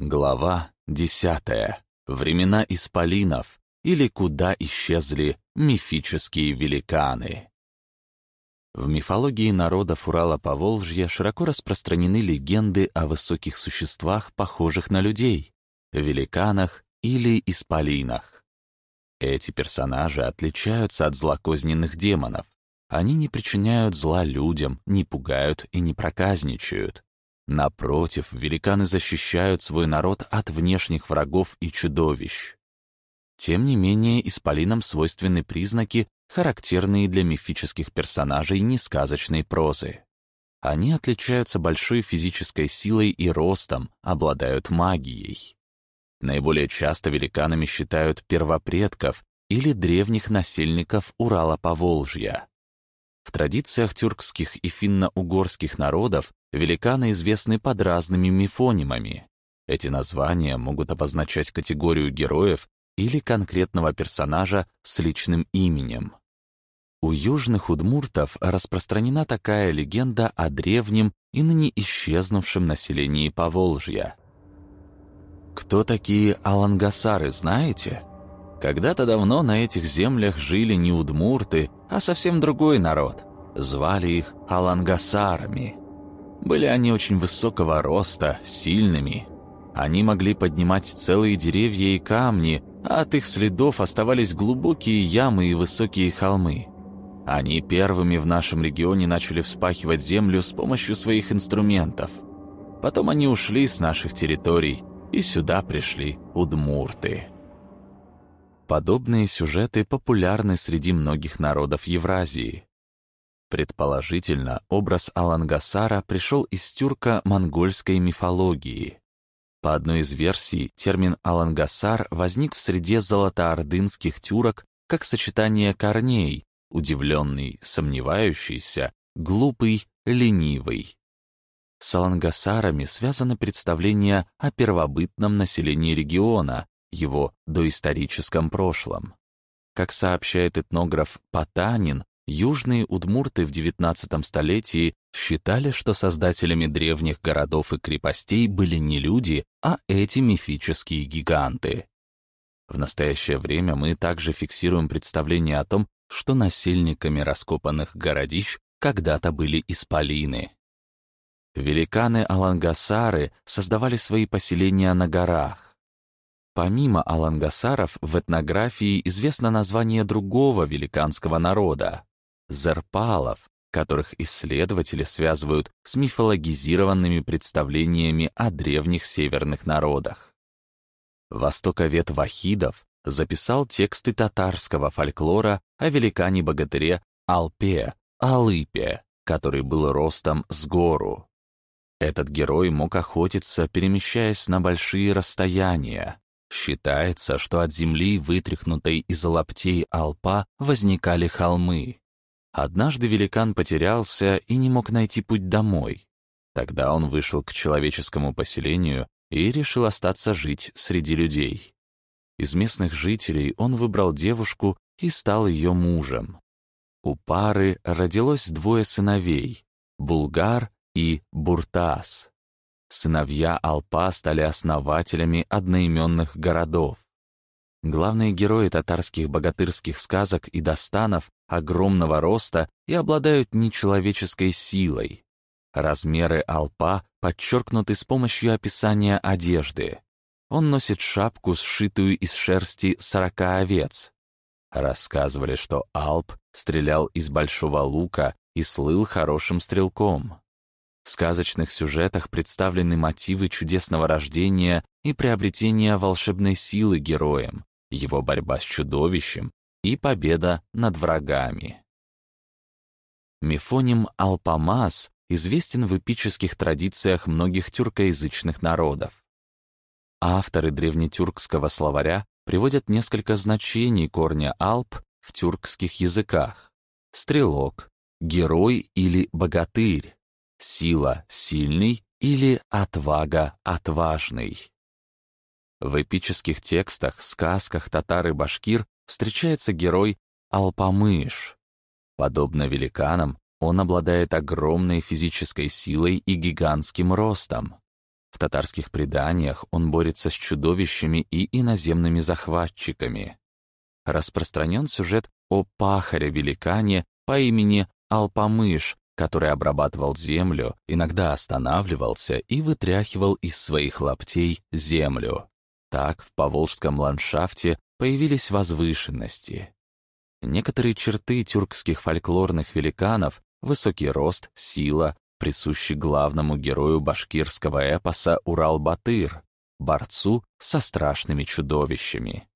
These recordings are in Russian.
Глава десятая. Времена исполинов или куда исчезли мифические великаны. В мифологии народов Урала-Поволжья широко распространены легенды о высоких существах, похожих на людей, великанах или исполинах. Эти персонажи отличаются от злокозненных демонов. Они не причиняют зла людям, не пугают и не проказничают. Напротив, великаны защищают свой народ от внешних врагов и чудовищ. Тем не менее, исполинам свойственны признаки, характерные для мифических персонажей несказочной прозы. Они отличаются большой физической силой и ростом, обладают магией. Наиболее часто великанами считают первопредков или древних насельников Урала-Поволжья. В традициях тюркских и финно-угорских народов великаны известны под разными мифонимами. Эти названия могут обозначать категорию героев или конкретного персонажа с личным именем. У южных удмуртов распространена такая легенда о древнем и ныне исчезнувшем населении Поволжья. Кто такие алангасары, знаете? Когда-то давно на этих землях жили не удмурты, а совсем другой народ. Звали их алангасарами. Были они очень высокого роста, сильными. Они могли поднимать целые деревья и камни, а от их следов оставались глубокие ямы и высокие холмы. Они первыми в нашем регионе начали вспахивать землю с помощью своих инструментов. Потом они ушли с наших территорий, и сюда пришли удмурты. Подобные сюжеты популярны среди многих народов Евразии. Предположительно, образ Алангасара пришел из тюрко-монгольской мифологии. По одной из версий, термин «алангасар» возник в среде золотоордынских тюрок как сочетание корней, удивленный, сомневающийся, глупый, ленивый. С алангасарами связано представление о первобытном населении региона, его доисторическом прошлом. Как сообщает этнограф Потанин, Южные удмурты в XIX столетии считали, что создателями древних городов и крепостей были не люди, а эти мифические гиганты. В настоящее время мы также фиксируем представление о том, что насельниками раскопанных городищ когда-то были исполины. Великаны-алангасары создавали свои поселения на горах. Помимо алангасаров в этнографии известно название другого великанского народа Зарпалов, которых исследователи связывают с мифологизированными представлениями о древних северных народах. Востоковед Вахидов записал тексты татарского фольклора о великане-богатыре Алпе, Алыпе, который был ростом с гору. Этот герой мог охотиться, перемещаясь на большие расстояния. Считается, что от земли, вытряхнутой из лаптей Алпа, возникали холмы. Однажды великан потерялся и не мог найти путь домой. Тогда он вышел к человеческому поселению и решил остаться жить среди людей. Из местных жителей он выбрал девушку и стал ее мужем. У пары родилось двое сыновей — Булгар и Буртас. Сыновья Алпа стали основателями одноименных городов. Главные герои татарских богатырских сказок и достанов огромного роста и обладают нечеловеческой силой. Размеры алпа подчеркнуты с помощью описания одежды. Он носит шапку, сшитую из шерсти сорока овец. Рассказывали, что Алп стрелял из большого лука и слыл хорошим стрелком. В сказочных сюжетах представлены мотивы чудесного рождения и приобретения волшебной силы героем, его борьба с чудовищем и победа над врагами. Мифоним Алпамас известен в эпических традициях многих тюркоязычных народов. Авторы древнетюркского словаря приводят несколько значений корня Алп в тюркских языках. Стрелок, герой или богатырь, сила сильный или отвага отважный. В эпических текстах, сказках татар и башкир встречается герой Алпамыш. Подобно великанам, он обладает огромной физической силой и гигантским ростом. В татарских преданиях он борется с чудовищами и иноземными захватчиками. Распространен сюжет о пахаре-великане по имени Алпамыш, который обрабатывал землю, иногда останавливался и вытряхивал из своих лаптей землю. Так в поволжском ландшафте появились возвышенности. Некоторые черты тюркских фольклорных великанов — высокий рост, сила, присущи главному герою башкирского эпоса Урал-Батыр, борцу со страшными чудовищами.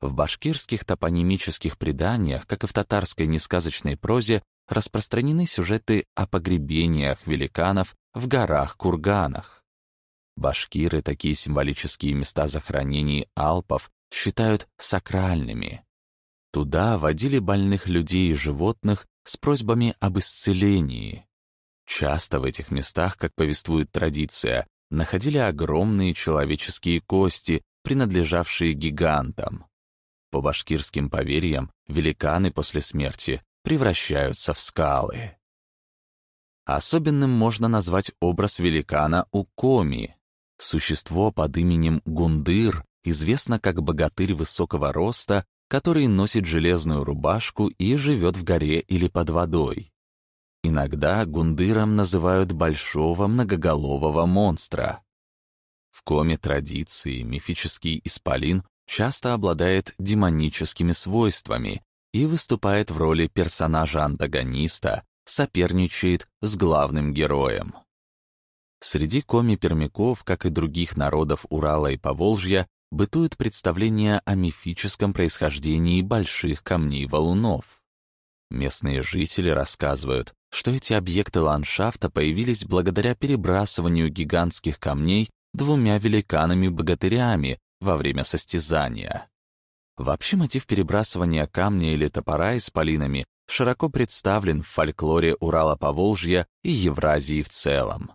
В башкирских топонимических преданиях, как и в татарской несказочной прозе, распространены сюжеты о погребениях великанов в горах-курганах. Башкиры такие символические места захоронений Алпов считают сакральными. Туда водили больных людей и животных с просьбами об исцелении. Часто в этих местах, как повествует традиция, находили огромные человеческие кости, принадлежавшие гигантам. По башкирским поверьям, великаны после смерти превращаются в скалы. Особенным можно назвать образ великана Укоми. Существо под именем Гундыр известно как богатырь высокого роста, который носит железную рубашку и живет в горе или под водой. Иногда гундыром называют большого многоголового монстра. В коме традиции мифический исполин часто обладает демоническими свойствами и выступает в роли персонажа-антагониста, соперничает с главным героем. Среди коми-пермяков, как и других народов Урала и Поволжья, бытует представление о мифическом происхождении больших камней-валунов. Местные жители рассказывают, что эти объекты ландшафта появились благодаря перебрасыванию гигантских камней двумя великанами-богатырями во время состязания. Вообще мотив перебрасывания камня или топора исполинами широко представлен в фольклоре Урала-Поволжья и Евразии в целом.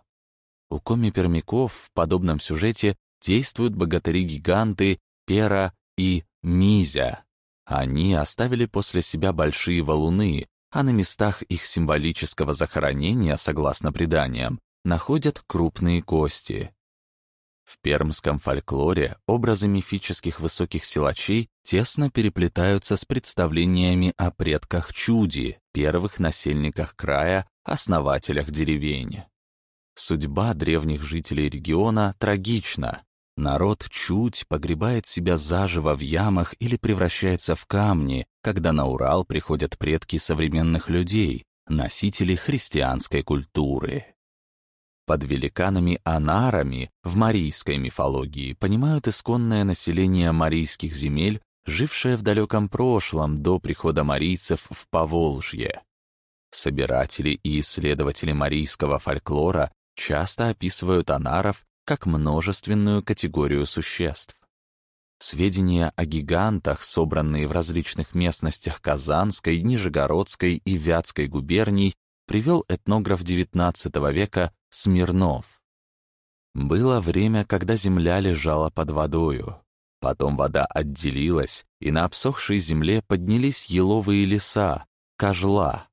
У коми-пермяков в подобном сюжете действуют богатыри-гиганты Пера и Мизя. Они оставили после себя большие валуны, а на местах их символического захоронения, согласно преданиям, находят крупные кости. В пермском фольклоре образы мифических высоких силачей тесно переплетаются с представлениями о предках чуди, первых насельниках края, основателях деревень. Судьба древних жителей региона трагична. Народ чуть погребает себя заживо в ямах или превращается в камни, когда на Урал приходят предки современных людей, носители христианской культуры. Под великанами-анарами в марийской мифологии понимают исконное население марийских земель, жившее в далеком прошлом до прихода марийцев в Поволжье. Собиратели и исследователи марийского фольклора часто описывают анаров как множественную категорию существ. Сведения о гигантах, собранные в различных местностях Казанской, Нижегородской и Вятской губерний, привел этнограф XIX века Смирнов. Было время, когда земля лежала под водою. Потом вода отделилась, и на обсохшей земле поднялись еловые леса, кожла.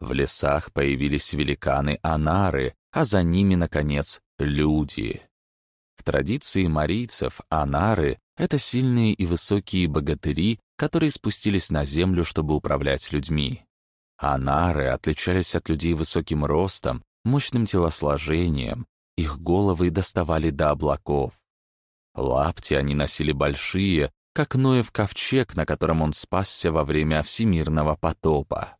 В лесах появились великаны-анары, а за ними, наконец, люди. В традиции марийцев анары — это сильные и высокие богатыри, которые спустились на землю, чтобы управлять людьми. Анары отличались от людей высоким ростом, мощным телосложением, их головы доставали до облаков. Лапти они носили большие, как Ноев ковчег, на котором он спасся во время всемирного потопа.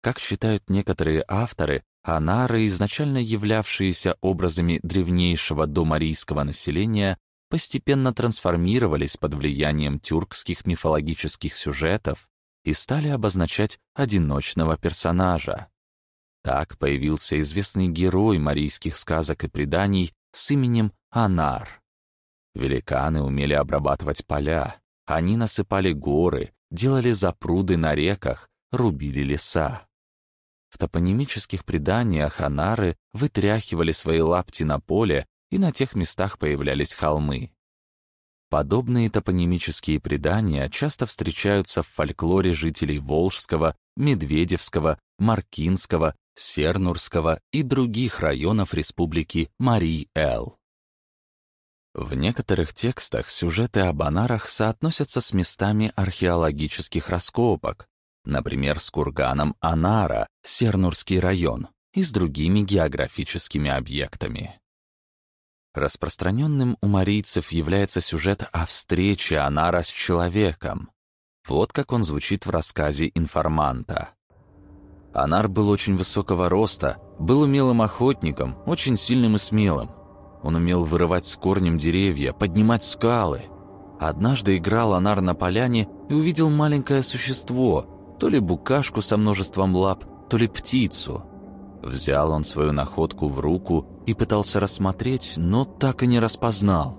Как считают некоторые авторы, анары, изначально являвшиеся образами древнейшего домарийского населения, постепенно трансформировались под влиянием тюркских мифологических сюжетов и стали обозначать одиночного персонажа. Так появился известный герой марийских сказок и преданий с именем Анар. Великаны умели обрабатывать поля, они насыпали горы, делали запруды на реках, рубили леса. В топонимических преданиях Анары вытряхивали свои лапти на поле, и на тех местах появлялись холмы. Подобные топонимические предания часто встречаются в фольклоре жителей Волжского, Медведевского, Маркинского Сернурского и других районов республики Марий-Эл. В некоторых текстах сюжеты об анарах соотносятся с местами археологических раскопок, например, с курганом Анара, Сернурский район, и с другими географическими объектами. Распространенным у марийцев является сюжет о встрече Анара с человеком. Вот как он звучит в рассказе информанта. Анар был очень высокого роста, был умелым охотником, очень сильным и смелым. Он умел вырывать с корнем деревья, поднимать скалы. Однажды играл Анар на поляне и увидел маленькое существо, то ли букашку со множеством лап, то ли птицу. Взял он свою находку в руку и пытался рассмотреть, но так и не распознал.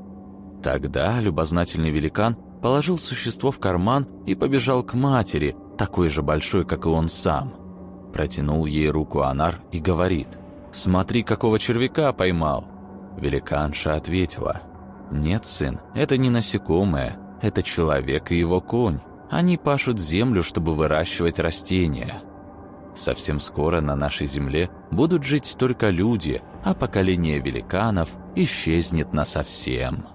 Тогда любознательный великан положил существо в карман и побежал к матери, такой же большой, как и он сам. Протянул ей руку Анар и говорит, «Смотри, какого червяка поймал!» Великанша ответила, «Нет, сын, это не насекомое, это человек и его конь. Они пашут землю, чтобы выращивать растения. Совсем скоро на нашей земле будут жить только люди, а поколение великанов исчезнет насовсем».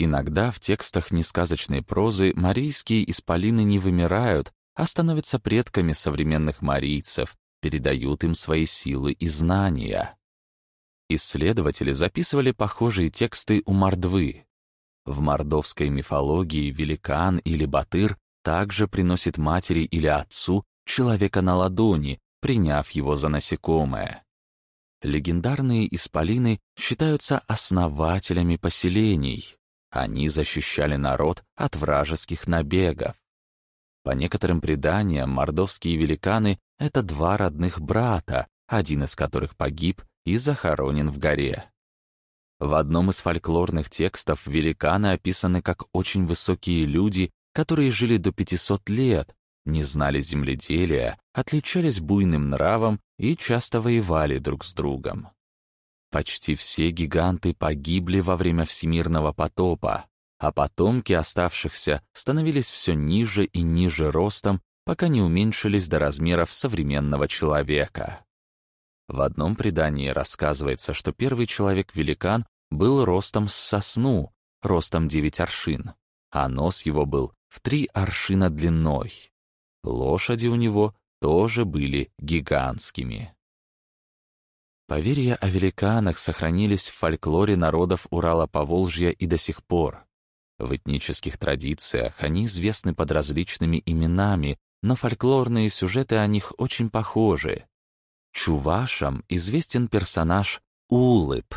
Иногда в текстах несказочной прозы марийские исполины не вымирают, а становятся предками современных марийцев, передают им свои силы и знания. Исследователи записывали похожие тексты у мордвы. В мордовской мифологии великан или батыр также приносит матери или отцу человека на ладони, приняв его за насекомое. Легендарные исполины считаются основателями поселений. Они защищали народ от вражеских набегов. По некоторым преданиям, мордовские великаны — это два родных брата, один из которых погиб и захоронен в горе. В одном из фольклорных текстов великаны описаны как очень высокие люди, которые жили до 500 лет, не знали земледелия, отличались буйным нравом и часто воевали друг с другом. Почти все гиганты погибли во время всемирного потопа, а потомки оставшихся становились все ниже и ниже ростом, пока не уменьшились до размеров современного человека. В одном предании рассказывается, что первый человек-великан был ростом с сосну, ростом девять аршин, а нос его был в три аршина длиной. Лошади у него тоже были гигантскими. Поверья о великанах сохранились в фольклоре народов Урала-Поволжья и до сих пор. В этнических традициях они известны под различными именами, но фольклорные сюжеты о них очень похожи. Чувашам известен персонаж Улып.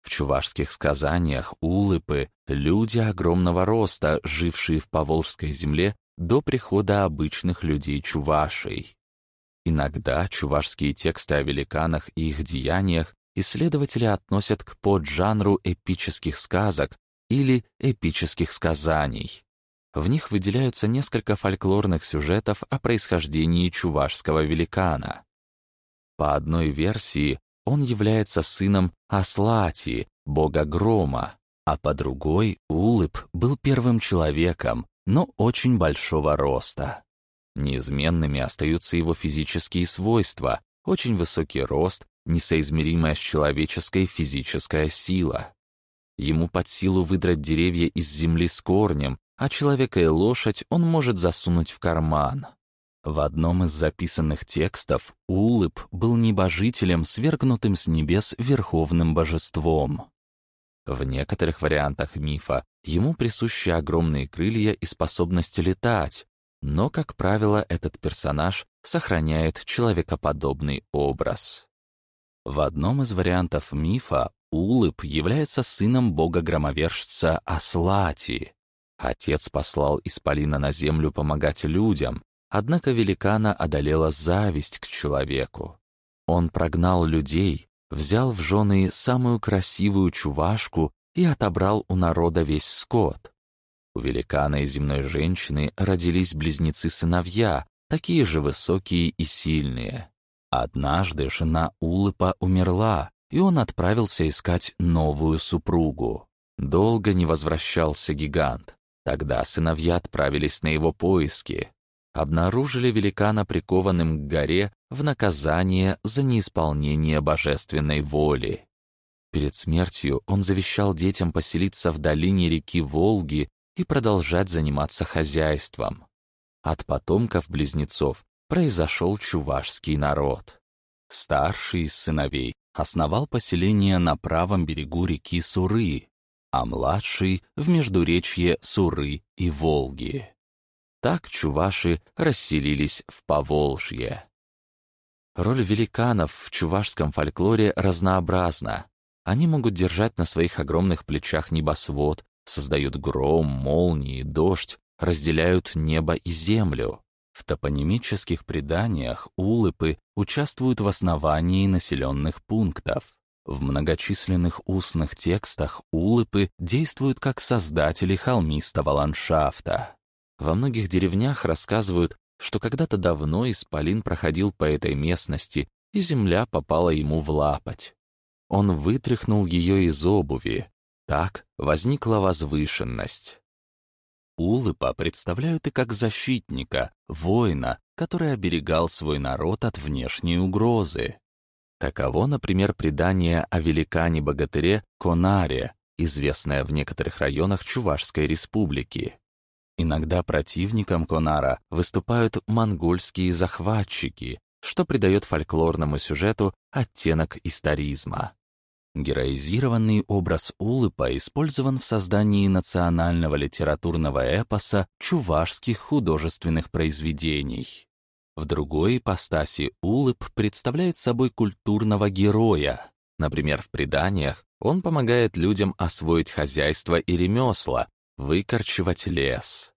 В чувашских сказаниях улыпы — люди огромного роста, жившие в Поволжской земле до прихода обычных людей-чувашей. Иногда чувашские тексты о великанах и их деяниях исследователи относят к поджанру эпических сказок или эпических сказаний. В них выделяются несколько фольклорных сюжетов о происхождении чувашского великана. По одной версии, он является сыном Аслати, бога грома, а по другой Улыб был первым человеком, но очень большого роста. Неизменными остаются его физические свойства, очень высокий рост, несоизмеримая с человеческой физическая сила. Ему под силу выдрать деревья из земли с корнем, а человека и лошадь он может засунуть в карман. В одном из записанных текстов Улыб был небожителем, свергнутым с небес верховным божеством. В некоторых вариантах мифа ему присущи огромные крылья и способность летать, но, как правило, этот персонаж сохраняет человекоподобный образ. В одном из вариантов мифа Улыб является сыном бога-громовержца Аслати. Отец послал Исполина на землю помогать людям, Однако великана одолела зависть к человеку. Он прогнал людей, взял в жены самую красивую чувашку и отобрал у народа весь скот. У великана и земной женщины родились близнецы-сыновья, такие же высокие и сильные. Однажды жена Улыпа умерла, и он отправился искать новую супругу. Долго не возвращался гигант. Тогда сыновья отправились на его поиски. Обнаружили великана прикованным к горе в наказание за неисполнение божественной воли. Перед смертью он завещал детям поселиться в долине реки Волги и продолжать заниматься хозяйством. От потомков близнецов произошел чувашский народ. Старший из сыновей основал поселение на правом берегу реки Суры, а младший — в междуречье Суры и Волги. Так чуваши расселились в Поволжье. Роль великанов в чувашском фольклоре разнообразна. Они могут держать на своих огромных плечах небосвод, создают гром, молнии, дождь, разделяют небо и землю. В топонимических преданиях улыпы участвуют в основании населенных пунктов. В многочисленных устных текстах улыпы действуют как создатели холмистого ландшафта. Во многих деревнях рассказывают, что когда-то давно Исполин проходил по этой местности, и земля попала ему в лапоть. Он вытряхнул ее из обуви. Так возникла возвышенность. Улыпа представляют и как защитника, воина, который оберегал свой народ от внешней угрозы. Таково, например, предание о великане-богатыре Конаре, известное в некоторых районах Чувашской республики. Иногда противником Конара выступают монгольские захватчики, что придает фольклорному сюжету оттенок историзма. Героизированный образ Улыпа использован в создании национального литературного эпоса чувашских художественных произведений. В другой ипостаси Улып представляет собой культурного героя. Например, в преданиях он помогает людям освоить хозяйство и ремесла, выкорчевать лес.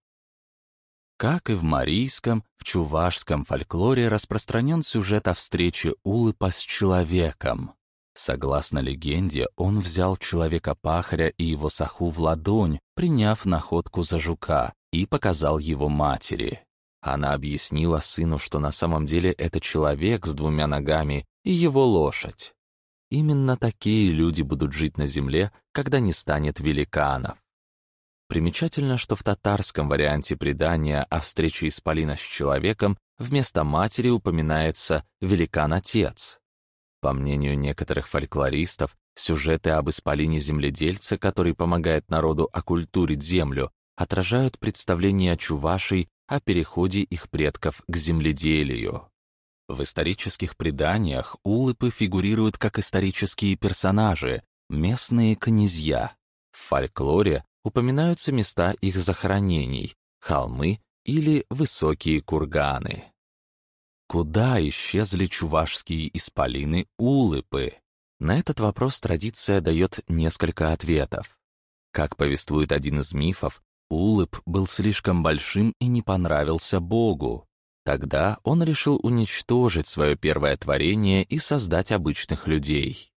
Как и в марийском, в чувашском фольклоре распространен сюжет о встрече Улыпа с человеком. Согласно легенде, он взял человека-пахаря и его саху в ладонь, приняв находку за жука, и показал его матери. Она объяснила сыну, что на самом деле это человек с двумя ногами и его лошадь. Именно такие люди будут жить на земле, когда не станет великанов. Примечательно, что в татарском варианте предания о встрече Исполина с человеком вместо матери упоминается великан-отец. По мнению некоторых фольклористов, сюжеты об исполине-земледельце, который помогает народу окультурить землю, отражают представление чувашей о переходе их предков к земледелию. В исторических преданиях улыпы фигурируют как исторические персонажи, местные князья. В фольклоре упоминаются места их захоронений, холмы или высокие курганы. Куда исчезли чувашские исполины улыпы? На этот вопрос традиция дает несколько ответов. Как повествует один из мифов, улып был слишком большим и не понравился Богу. Тогда он решил уничтожить свое первое творение и создать обычных людей.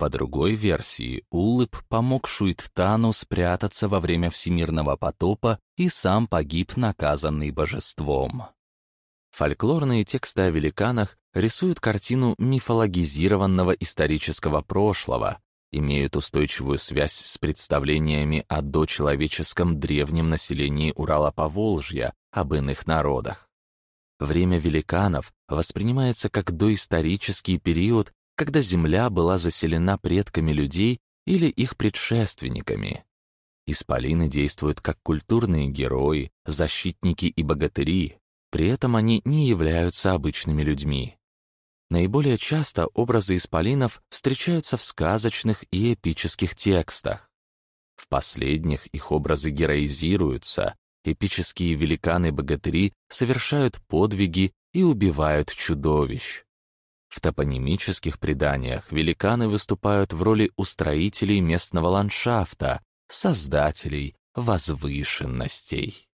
По другой версии, Улып помог Шуиттану спрятаться во время всемирного потопа и сам погиб, наказанный божеством. Фольклорные тексты о великанах рисуют картину мифологизированного исторического прошлого, имеют устойчивую связь с представлениями о дочеловеческом древнем населении Урала-Поволжья, об иных народах. Время великанов воспринимается как доисторический период, когда Земля была заселена предками людей или их предшественниками. Исполины действуют как культурные герои, защитники и богатыри, при этом они не являются обычными людьми. Наиболее часто образы исполинов встречаются в сказочных и эпических текстах. В последних их образы героизируются, эпические великаны-богатыри совершают подвиги и убивают чудовищ. В топонимических преданиях великаны выступают в роли устроителей местного ландшафта, создателей возвышенностей.